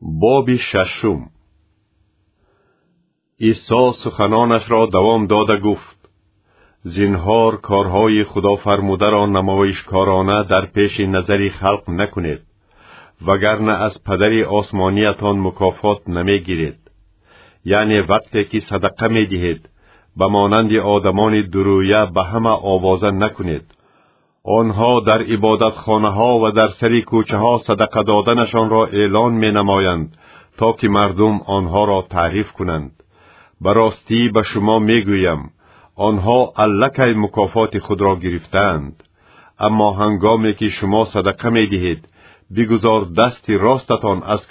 боби шашум. Исо суханонашро давом дода гуфт. Зинҳор корҳои худофармударо намоишкорона дар пеши назари халқ накунед вагарна аз падари осмониятон мукофот намегиред. Яъне вақте ки садақа медиҳед ба монанди одамони дурӯя ба ҳама овоза накунед онҳо дар ибодатхонаҳо ва дар сари кӯчаҳо садақа доданашонро эълон менамоянд то ки мардум онҳоро таъриф кунанд. Ба ростӣ ба шумо мегӯям онҳо аллакай мукофоти худро гирифтаанд. Аммо ҳангоме ки шумо садақа медиҳед бигузор дасти ростатон аз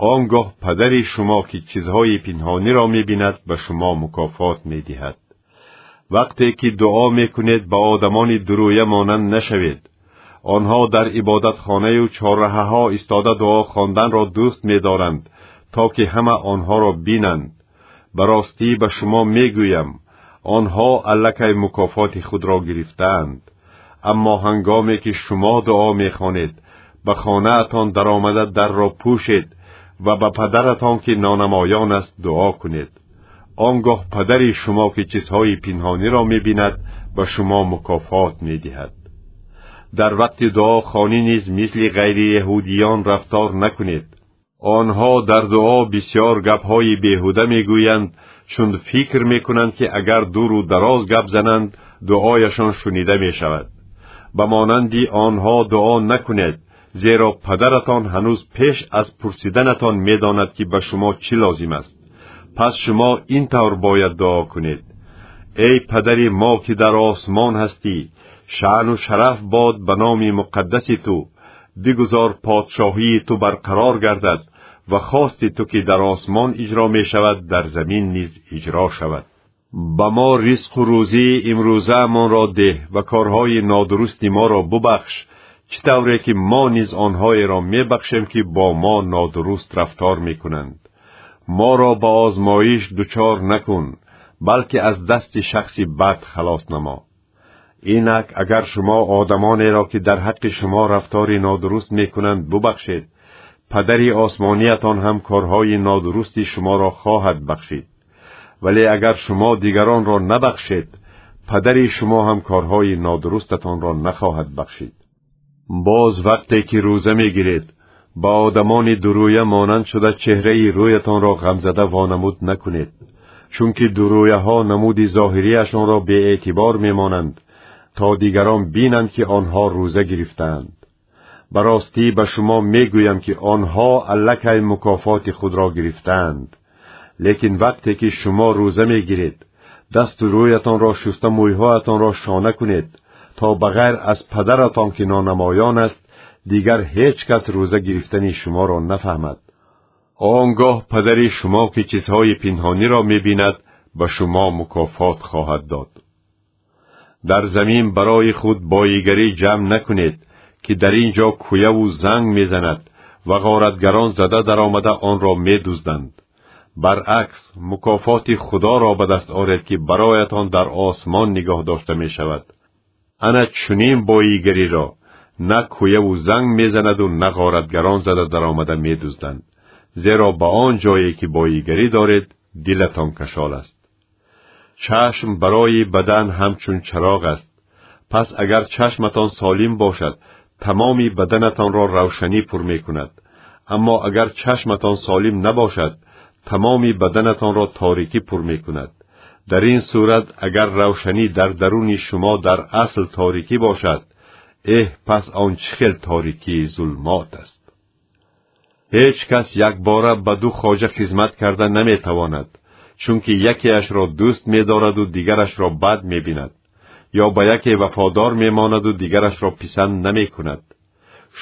кори дасти чапатон огоҳ нашавад то ки садақаи шумо пинҳон монад он гоҳ падари шумо ки чизҳои пинҳониро мебинад ба шумо мукофот медиҳад. Вақте ки дуо мекунед ба одамони дурӯя монанд нашавед. Онҳо дар ибодатхонаю чорраҳаҳо истода дуо хонданро дӯст медоранд то ки ҳама онҳоро бинанд. Ба ростӣ ба шумо мегӯям онҳо аллакай мукофоти худро гирифтаанд. Аммо ҳангоме ки шумо дуо мехонед ба хонаатон даромада дарро пӯшед ва ба падаратон ки нонамоён аст дуо кунед. Он гоҳ падари шумо ки чизҳои пинҳониро мебинад ба шумо мукофот медиҳад. Дар вақти дуо хонӣ низ мисли ғайриеҳудиён рафтор накунед. Онҳо дар дуо бисьёр гапҳои беҳуда мегӯянд чун фикр мекунанд ки агар дуру дароз гап зананд дуояшон шунида мешавад. Ба монанди онҳо дуо накунед зеро падаратон ҳанӯз пеш аз пурсиданатон медонад ки ба шумо чӣ лозим аст? Пас шумо ин тавр бояд дуо кунед. Эй падари мо ки дар осмон ҳастӣ шаъну шараф бод ба номи муқаддаси ту бигузор подшоҳии ту барқарор гардад ва хости ту ки дар осмон иҷро мешавад дар замин низ иҷро шавад. Ба мо ризқу рӯзии имрӯзаамонро деҳ ва корҳои нодурусти моро бубахш чӣ тавре ки мо низ онҳоеро мебахшем ки бо мо нодуруст рафтор мекунанд? Моро ба озмоиш дучор накун балки аз дасти шахси бад халос намо. Инак агар шумо одамонеро ки дар ҳаққи шумо рафтори нодуруст мекунанд бубахшед. Падари осмониятон ҳам корҳои нодурусти шуморо хоҳад бахшид. Вале агар шумо дигаронро набахшед падари шумо ҳам корҳои нодурустатонро нахоҳад бахшид боз вақте ки рӯза мегиред ба одамони дурӯя монанд шуда чеҳраи рӯятонро ғамзада вонамуд накунед. Чунки дурӯяҳо намуди зоҳирияшонро беэътибор мемонанд то дигарон бинанд ки онҳо рӯза гирифтаанд. Ба ростӣ ба шумо мегӯям ки онҳо аллакай мукофоти худро гирифтаанд. Лекин вақте ки шумо рӯза мегиред дасту рӯятонро шуста мӯйҳоятонро шона кунед то ба ғайр аз падаратон ки нонамоён аст дигар ҳеҷ кас рӯза гирифтани шуморо нафаҳмад. Он гоҳ падари шумо ки чизҳои пинҳониро мебинад ба шумо мукофот хоҳад дод. Дар замин барои худ боигарӣ ҷамъ накунед ки дар ин ҷо кӯяву занг мезанад ва ғоратгарон зада даромада онро медузданд. Баръакс мукофоти худоро ба даст оред ки бароятон дар осмон нигоҳ дошта мешавад ана чунин боигариро на кӯяву занг мезанаду на ғоратгарон зада даромада медузданд зеро ба он ҷое ки боигарӣ доред дилатон кашол аст. Чашм барои бадан ҳамчун чароғ аст. Пас агар чашматон солим бошад тамоми баданатонро равшанӣ пур мекунад. Аммо агар чашматон солим набошад тамоми баданатонро торикӣ пур мекунад дар ин сурат агар равшанӣ дар даруни шумо дар асл торикӣ бошад эҳ пас он чӣ хел торикии зулмот аст? Ҳеҷ кас якбора ба ду хоҷа хизмат карда наметавонад чунки якеашро дӯст медораду дигарашро бад мебинад ё ба яке вафодор мемонаду дигарашро писанд намекунад.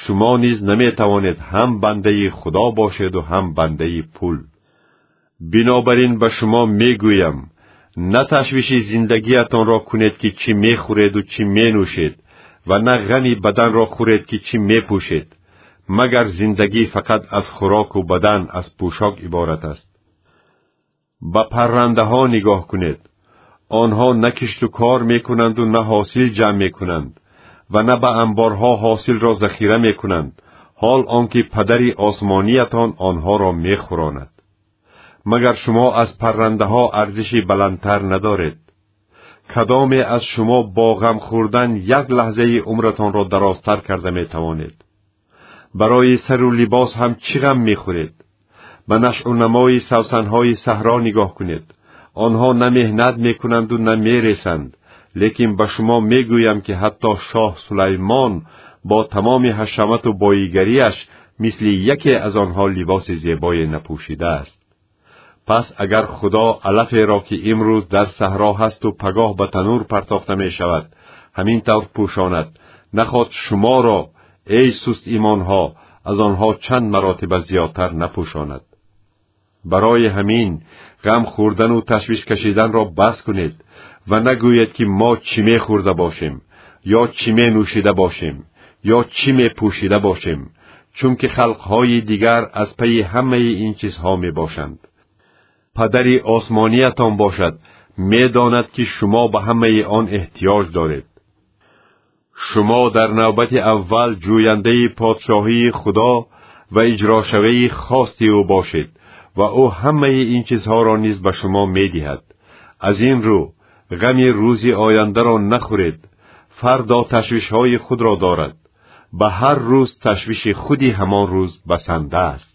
Шумо низ наметавонед ҳам бандаи худо бошеду ҳам бандаи пул. Бинобар ин ба шумо мегӯям نه تشویش زندگیتان را کنید که چی میخورید و چی مینوشید و نه غمی بدن را خورید که چی میپوشید مگر زندگی فقط از خوراک و بدن از پوشاک عبارت است به پرنده ها نگاه کنید آنها نه کشت و کار میکنند و نه حاصل جمع میکنند و نه به انبارها حاصل را ذخیره میکنند حال آنکه پدری آسمانیتان آنها را میخوراند مگر شما از پرنده ها ارزشی بلندتر ندارید کدام از شما با غم خوردن یک لحظه عمرتان را درازتر کرده می توانید برای سر و لباس هم چی غم می خورید به نشع و نمای سوسنهای صحرا نگاه کنید آنها نه مهنت می کنند و نه می ریسند لیکن به شما می گویم که حتی شاه سلیمان با تمام حشمت و باییگریش مثل یکی از آنها لباس زیبای نپوشیده است پس اگر خدا علفی را که امروز در صحرا هست و پگاه به تنور پرتافته می شود همین طور پوشاند نخواد شما را ای سست ایمانها از آنها چند مراتب زیادتر نپوشاند برای همین غم خوردن و تشویش کشیدن را بس کنید و نگوید که ما چی می خورده باشیم یا چی می نوشیده باشیم یا چی می پوشیده باشیم چون که خلقهای دیگر از پی همه این چیزها می باشند. падари осмониятон бошад медонад ки шумо ба ҳамаи он эҳтиёҷ доред. Шумо дар навбати аввал ҷӯяндаи подшоҳии худо ва иҷрошавии хости ӯ бошед ва ӯ ҳамаи ин чизҳоро низ ба шумо медиҳад. Аз ин рӯ ғами рӯзи ояндаро нахӯред фардо ташвишҳои худро дорад. Ба ҳар рӯз ташвиши худи ҳамон рӯз басанда аст.